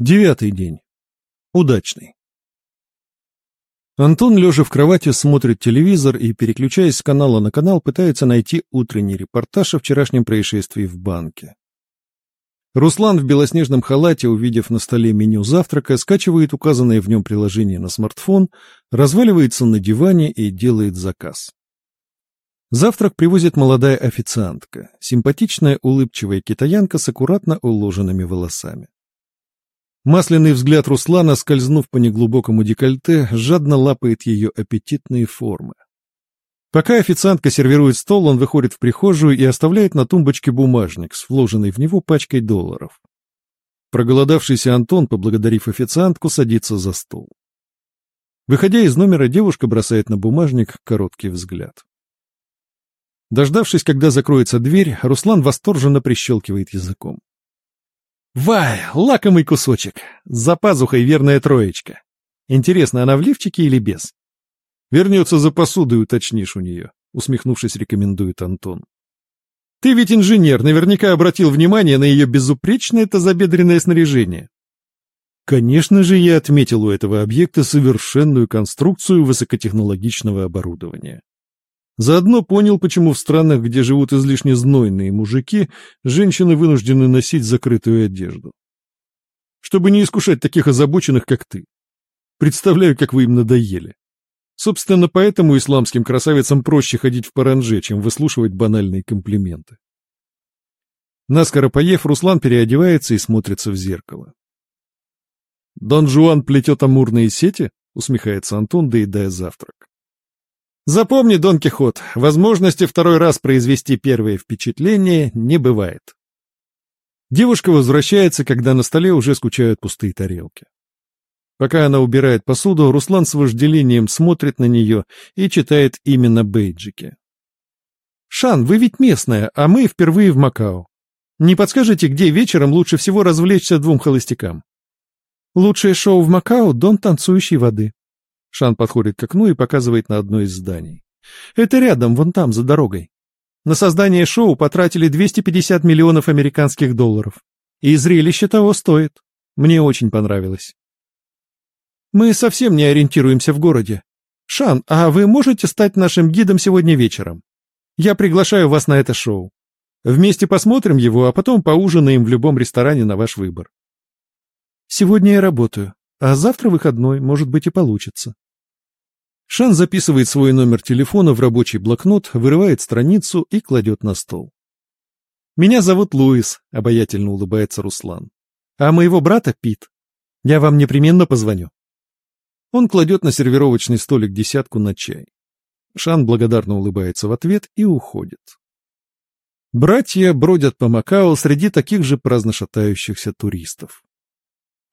Девятый день. Удачный. Антон, лежа в кровати, смотрит телевизор и, переключаясь с канала на канал, пытается найти утренний репортаж о вчерашнем происшествии в банке. Руслан в белоснежном халате, увидев на столе меню завтрака, скачивает указанное в нем приложение на смартфон, разваливается на диване и делает заказ. Завтрак привозит молодая официантка, симпатичная улыбчивая китаянка с аккуратно уложенными волосами. Масляный взгляд Руслана, скользнув по неглубокому декольте, жадно лапает ее аппетитные формы. Пока официантка сервирует стол, он выходит в прихожую и оставляет на тумбочке бумажник с вложенной в него пачкой долларов. Проголодавшийся Антон, поблагодарив официантку, садится за стол. Выходя из номера, девушка бросает на бумажник короткий взгляд. Дождавшись, когда закроется дверь, Руслан восторженно прищелкивает языком. Вай, лакомый кусочек. За пазухой верная троечка. Интересно, она в лифчике или без? Вернется за посудой, уточнишь у нее, усмехнувшись, рекомендует Антон. Ты ведь инженер, наверняка обратил внимание на ее безупречное тазобедренное снаряжение. Конечно же, я отметил у этого объекта совершенную конструкцию высокотехнологичного оборудования. Заодно понял, почему в странах, где живут излишне знойные мужики, женщины вынуждены носить закрытую одежду. Чтобы не искушать таких озабоченных, как ты. Представляю, как вы им надоели. Собственно, поэтому исламским красавицам проще ходить в паранже, чем выслушивать банальные комплименты. Наскоро поев, Руслан переодевается и смотрится в зеркало. «Дон Жуан плетет амурные сети?» — усмехается Антон, доедая завтрак. Запомни, Дон Кихот, возможности второй раз произвести первое впечатление не бывает. Девушка возвращается, когда на столе уже скучают пустые тарелки. Пока она убирает посуду, Руслан с вожделением смотрит на нее и читает именно бейджики. «Шан, вы ведь местная, а мы впервые в Макао. Не подскажете, где вечером лучше всего развлечься двум холостякам?» «Лучшее шоу в Макао — Дом танцующей воды», Шан подходит к окну и показывает на одно из зданий. Это рядом, вон там, за дорогой. На создание шоу потратили 250 миллионов американских долларов. И зрелище того стоит. Мне очень понравилось. Мы совсем не ориентируемся в городе. Шан, а вы можете стать нашим гидом сегодня вечером? Я приглашаю вас на это шоу. Вместе посмотрим его, а потом поужинаем в любом ресторане на ваш выбор. Сегодня я работаю, а завтра выходной, может быть, и получится. Шан записывает свой номер телефона в рабочий блокнот, вырывает страницу и кладет на стол. «Меня зовут Луис», — обаятельно улыбается Руслан. «А моего брата Пит. Я вам непременно позвоню». Он кладет на сервировочный столик десятку на чай. Шан благодарно улыбается в ответ и уходит. Братья бродят по Макао среди таких же праздно шатающихся туристов.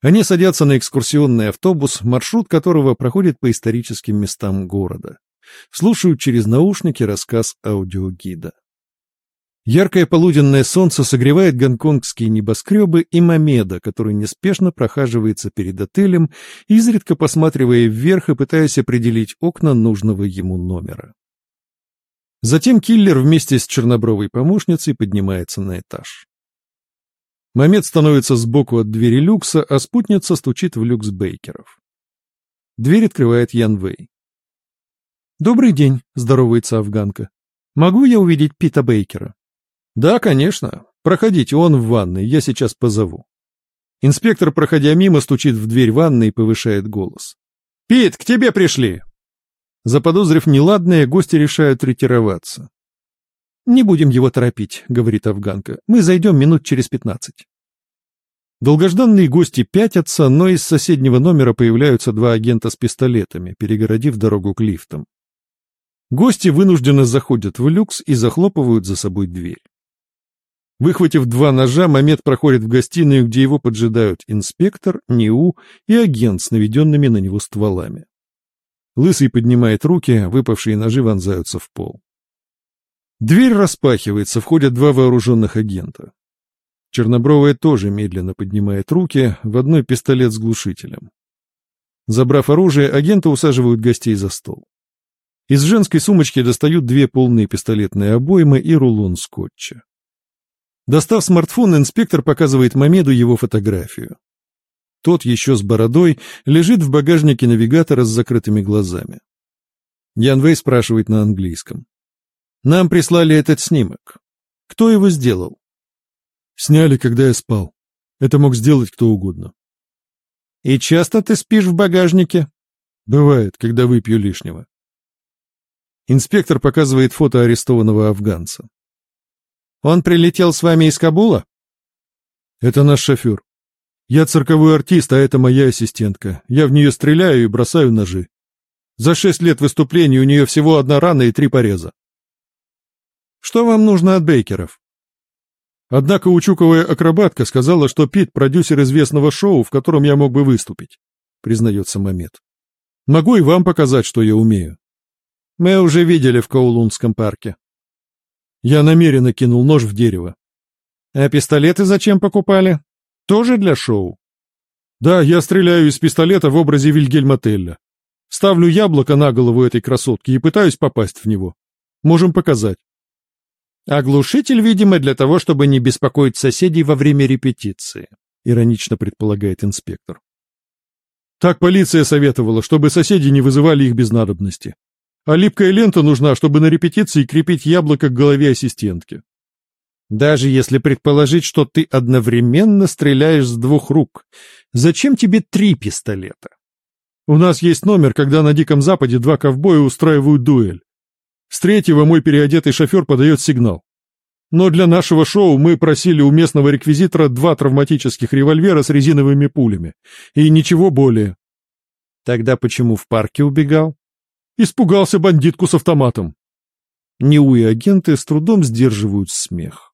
Они садятся на экскурсионный автобус, маршрут которого проходит по историческим местам города. Слушают через наушники рассказ аудиогида. Яркое полуденное солнце согревает гонконгские небоскребы и Мамеда, который неспешно прохаживается перед отелем, изредка посматривая вверх и пытаясь определить окна нужного ему номера. Затем киллер вместе с чернобровой помощницей поднимается на этаж. Мамед становится сбоку от двери люкса, а спутница стучит в люкс Бейкеров. Дверь открывает Ян Вэй. «Добрый день», — здоровается афганка. «Могу я увидеть Пита Бейкера?» «Да, конечно. Проходите, он в ванной, я сейчас позову». Инспектор, проходя мимо, стучит в дверь ванной и повышает голос. «Пит, к тебе пришли!» Заподозрив неладное, гости решают ретироваться. «Не будем его торопить», — говорит афганка. «Мы зайдем минут через пятнадцать». Долгожданные гости пятятся, но из соседнего номера появляются два агента с пистолетами, перегородив дорогу к лифтам. Гости вынужденно заходят в люкс и захлопывают за собой дверь. Выхватив два ножа, Мамед проходит в гостиную, где его поджидают инспектор, НИУ и агент с наведенными на него стволами. Лысый поднимает руки, выпавшие ножи вонзаются в пол. Дверь распахивается, входят два вооруженных агента. Чернобровая тоже медленно поднимает руки, в одной пистолет с глушителем. Забрав оружие, агенты усаживают гостей за стол. Из женской сумочки достают две полные пистолетные обоймы и рулон скотча. Достав смартфон, инспектор показывает Мамеду его фотографию. Тот еще с бородой лежит в багажнике навигатора с закрытыми глазами. Ян Вэй спрашивает на английском. «Нам прислали этот снимок. Кто его сделал?» «Сняли, когда я спал. Это мог сделать кто угодно». «И часто ты спишь в багажнике?» «Бывает, когда выпью лишнего». Инспектор показывает фото арестованного афганца. «Он прилетел с вами из Кабула?» «Это наш шофер. Я цирковой артист, а это моя ассистентка. Я в нее стреляю и бросаю ножи. За шесть лет выступлений у нее всего одна рана и три пореза. Что вам нужно от Бейкеров? Одна каучуковая акробатка сказала, что Пит — продюсер известного шоу, в котором я мог бы выступить, признается Мамед. Могу и вам показать, что я умею. Мы уже видели в Коулунском парке. Я намеренно кинул нож в дерево. А пистолеты зачем покупали? Тоже для шоу? Да, я стреляю из пистолета в образе Вильгельма Телля. Ставлю яблоко на голову этой красотки и пытаюсь попасть в него. Можем показать. Оглушитель, видимо, для того, чтобы не беспокоить соседей во время репетиции, иронично предполагает инспектор. Так полиция советовала, чтобы соседи не вызывали их без надобности. А липкая лента нужна, чтобы на репетиции крепить яблоко к голове ассистентки. Даже если предположить, что ты одновременно стреляешь с двух рук, зачем тебе три пистолета? У нас есть номер, когда на Диком Западе два ковбоя устраивают дуэль. С третьего мой переодетый шофер подает сигнал. Но для нашего шоу мы просили у местного реквизитора два травматических револьвера с резиновыми пулями. И ничего более. Тогда почему в парке убегал? Испугался бандитку с автоматом. Неу и агенты с трудом сдерживают смех.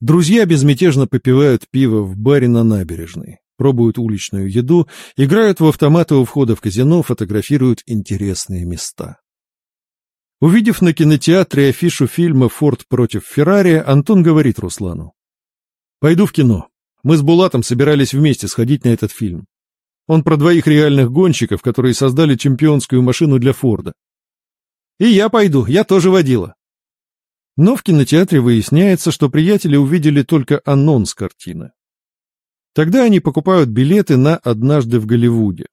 Друзья безмятежно попивают пиво в баре на набережной пробуют уличную еду, играют в автоматы у входа в казино, фотографируют интересные места. Увидев на кинотеатре афишу фильма «Форд против Феррари», Антон говорит Руслану. «Пойду в кино. Мы с Булатом собирались вместе сходить на этот фильм. Он про двоих реальных гонщиков, которые создали чемпионскую машину для Форда. И я пойду, я тоже водила. Но в кинотеатре выясняется, что приятели увидели только анонс картины. Тогда они покупают билеты на «Однажды в Голливуде».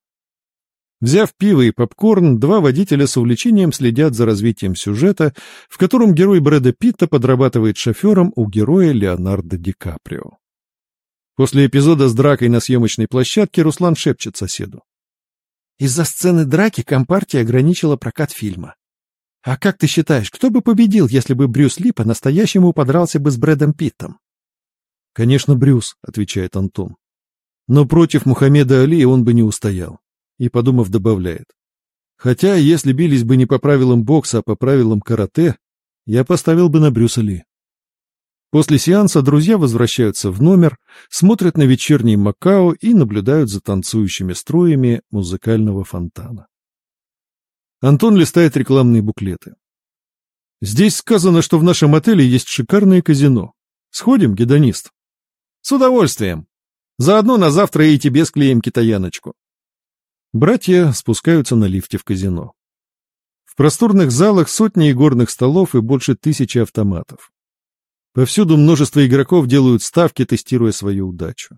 Взяв пиво и попкорн, два водителя с увлечением следят за развитием сюжета, в котором герой Брэда Питта подрабатывает шофером у героя Леонардо Ди Каприо. После эпизода с дракой на съемочной площадке Руслан шепчет соседу. Из-за сцены драки Компартия ограничила прокат фильма. А как ты считаешь, кто бы победил, если бы Брюс Ли по-настоящему подрался бы с Брэдом Питтом? «Конечно, Брюс», — отвечает Антон. «Но против Мухаммеда Али он бы не устоял». И, подумав, добавляет. «Хотя, если бились бы не по правилам бокса, а по правилам карате, я поставил бы на Брюса Ли». После сеанса друзья возвращаются в номер, смотрят на вечерний Макао и наблюдают за танцующими струями музыкального фонтана. Антон листает рекламные буклеты. «Здесь сказано, что в нашем отеле есть шикарное казино. Сходим, гедонист?» С удовольствием. Заодно на завтра и тебе склеим китаяночку. Братья спускаются на лифте в казино. В просторных залах сотни игорных столов и больше тысячи автоматов. Повсюду множество игроков делают ставки, тестируя свою удачу.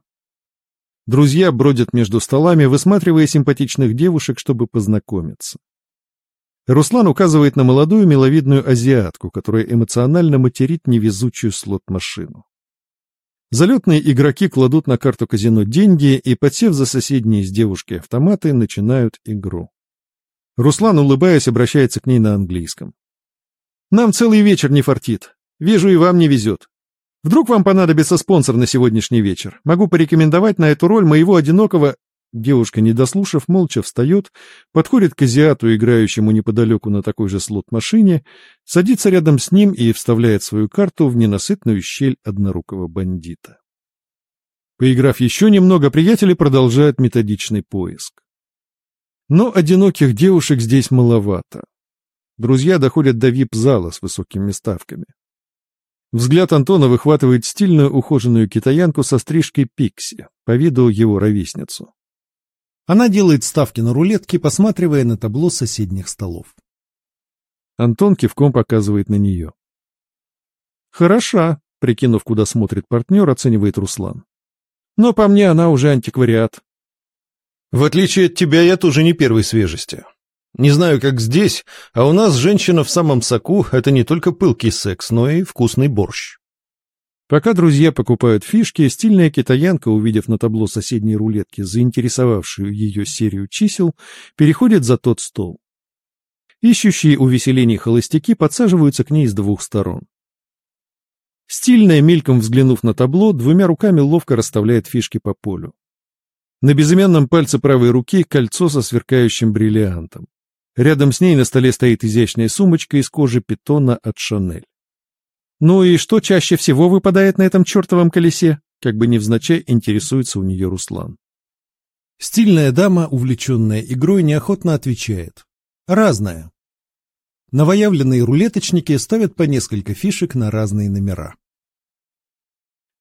Друзья бродят между столами, высматривая симпатичных девушек, чтобы познакомиться. Руслан указывает на молодую миловидную азиатку, которая эмоционально материт невезучую слот-машину. Залетные игроки кладут на карту казино деньги и, подсев за соседние с девушки автоматы, начинают игру. Руслан, улыбаясь, обращается к ней на английском. «Нам целый вечер не фартит. Вижу, и вам не везет. Вдруг вам понадобится спонсор на сегодняшний вечер. Могу порекомендовать на эту роль моего одинокого Девушка, не дослушав, молча встает, подходит к азиату, играющему неподалеку на такой же слот-машине, садится рядом с ним и вставляет свою карту в ненасытную щель однорукого бандита. Поиграв еще немного, приятели продолжают методичный поиск. Но одиноких девушек здесь маловато. Друзья доходят до вип-зала с высокими ставками. Взгляд Антона выхватывает стильную ухоженную китаянку со стрижкой пикси, по виду его ровесницу. Она делает ставки на рулетке, посматривая на табло соседних столов. Антон кивком показывает на нее. «Хороша», — прикинув, куда смотрит партнер, оценивает Руслан. Но по мне она уже антиквариат. В отличие от тебя, я тоже не первой свежести. Не знаю, как здесь, а у нас женщина в самом соку — это не только пылкий секс, но и вкусный борщ. Пока друзья покупают фишки, стильная китаянка, увидев на табло соседней рулетки заинтересовавшую ее серию чисел, переходит за тот стол. Ищущие увеселений холостяки подсаживаются к ней с двух сторон. Стильная, мельком взглянув на табло, двумя руками ловко расставляет фишки по полю. На безымянном пальце правой руки кольцо со сверкающим бриллиантом. Рядом с ней на столе стоит изящная сумочка из кожи питона от Шанель. Ну и что чаще всего выпадает на этом чертовом колесе? Как бы невзначай интересуется у нее Руслан. Стильная дама, увлеченная игрой, неохотно отвечает. Разная. Новоявленные рулеточники ставят по несколько фишек на разные номера.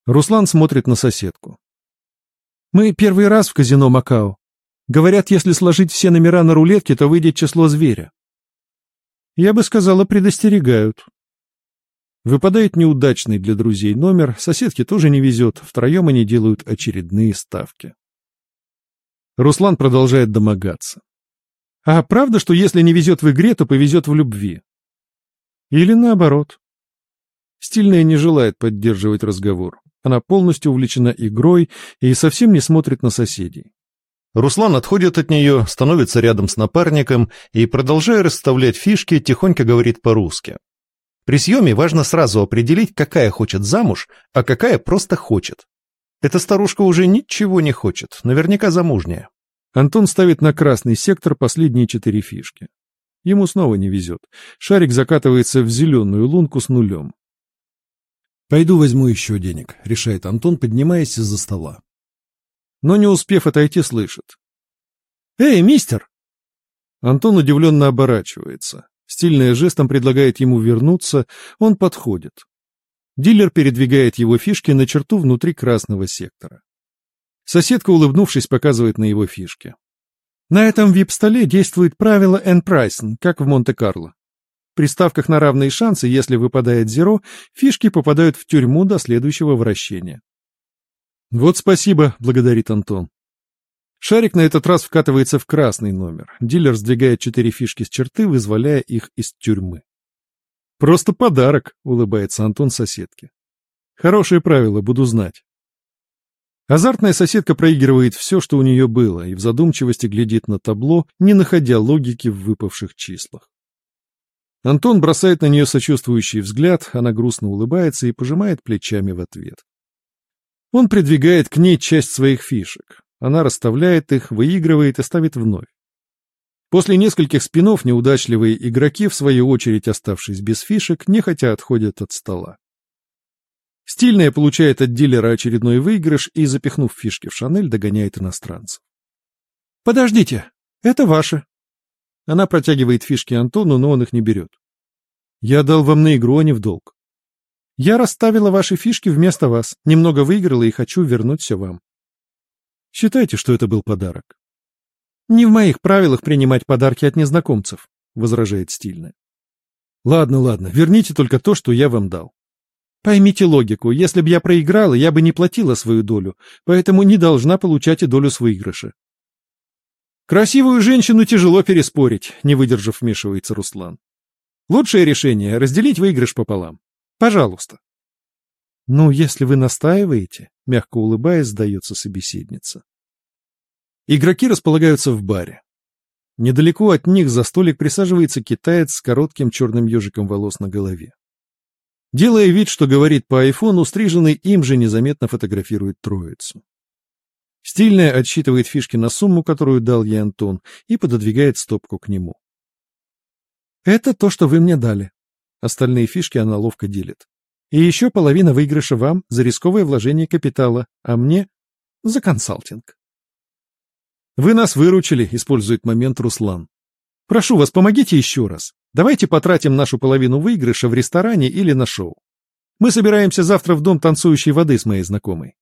Руслан смотрит на соседку. Мы первый раз в казино Макао. Говорят, если сложить все номера на рулетке, то выйдет число зверя. Я бы сказала, предостерегают. Выпадает неудачный для друзей номер, соседке тоже не везет, втроем они делают очередные ставки. Руслан продолжает домогаться. А правда, что если не везет в игре, то повезет в любви? Или наоборот? Стильная не желает поддерживать разговор. Она полностью увлечена игрой и совсем не смотрит на соседей. Руслан отходит от нее, становится рядом с напарником и, продолжая расставлять фишки, тихонько говорит по-русски. При съеме важно сразу определить, какая хочет замуж, а какая просто хочет. Эта старушка уже ничего не хочет, наверняка замужняя. Антон ставит на красный сектор последние четыре фишки. Ему снова не везет. Шарик закатывается в зеленую лунку с нулем. «Пойду возьму еще денег», — решает Антон, поднимаясь из-за стола. Но не успев отойти, слышит. «Эй, мистер!» Антон удивленно оборачивается. Стильная жестом предлагает ему вернуться, он подходит. Дилер передвигает его фишки на черту внутри красного сектора. Соседка, улыбнувшись, показывает на его фишки. На этом вип-столе действует правило N. Прайсон, как в Монте-Карло. При ставках на равные шансы, если выпадает зеро, фишки попадают в тюрьму до следующего вращения. «Вот спасибо», — благодарит Антон. Шарик на этот раз вкатывается в красный номер. Дилер сдвигает четыре фишки с черты, вызволяя их из тюрьмы. «Просто подарок», — улыбается Антон соседке. «Хорошее правило, буду знать». Азартная соседка проигрывает все, что у нее было, и в задумчивости глядит на табло, не находя логики в выпавших числах. Антон бросает на нее сочувствующий взгляд, она грустно улыбается и пожимает плечами в ответ. Он придвигает к ней часть своих фишек. Она расставляет их, выигрывает и ставит вновь. После нескольких спинов неудачливые игроки, в свою очередь оставшись без фишек, нехотя отходят от стола. Стильная получает от дилера очередной выигрыш и, запихнув фишки в Шанель, догоняет иностранцев. «Подождите, это ваше», она протягивает фишки Антону, но он их не берет. Я дал вам на игру, а не в долг. Я расставила ваши фишки вместо вас, немного выиграла и хочу вернуть все вам. Считайте, что это был подарок. Не в моих правилах принимать подарки от незнакомцев, возражает стильно. Ладно, ладно, верните только то, что я вам дал. Поймите логику, если бы я проиграла, я бы не платила свою долю, поэтому не должна получать и долю с выигрыша. Красивую женщину тяжело переспорить, не выдержав, вмешивается Руслан. Лучшее решение — разделить выигрыш пополам. Пожалуйста. Ну, если вы настаиваете, мягко улыбаясь, сдается собеседница. Игроки располагаются в баре. Недалеко от них за столик присаживается китаец с коротким черным ежиком волос на голове. Делая вид, что говорит по айфону, стриженный им же незаметно фотографирует троицу. Стильная отсчитывает фишки на сумму, которую дал ей Антон, и пододвигает стопку к нему. «Это то, что вы мне дали». Остальные фишки она ловко делит. «И еще половина выигрыша вам за рисковое вложение капитала, а мне — за консалтинг». «Вы нас выручили», — использует момент Руслан. «Прошу вас, помогите еще раз. Давайте потратим нашу половину выигрыша в ресторане или на шоу. Мы собираемся завтра в дом танцующей воды с моей знакомой.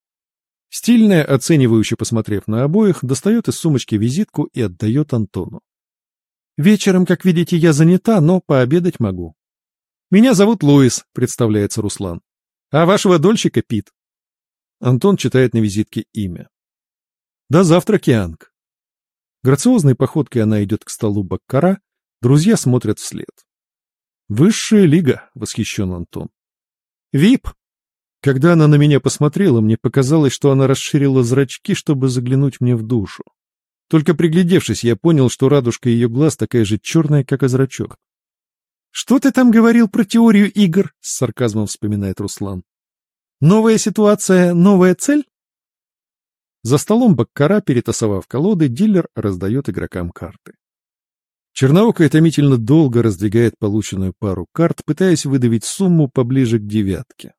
Стильная, оценивающе посмотрев на обоих, достает из сумочки визитку и отдает Антону. «Вечером, как видите, я занята, но пообедать могу». «Меня зовут Луис», — представляется Руслан. «А вашего дольщика Пит». Антон читает на визитке имя. До завтра, Кианг. Грациозной походкой она идет к столу Баккара, друзья смотрят вслед. «Высшая лига», — восхищен Антон. «Вип!» Когда она на меня посмотрела, мне показалось, что она расширила зрачки, чтобы заглянуть мне в душу. Только приглядевшись, я понял, что радужка ее глаз такая же черная, как и зрачок. «Что ты там говорил про теорию игр?» — с сарказмом вспоминает Руслан. «Новая ситуация, новая цель?» За столом Баккара, перетасовав колоды, дилер раздает игрокам карты. Черноокая томительно долго раздвигает полученную пару карт, пытаясь выдавить сумму поближе к девятке.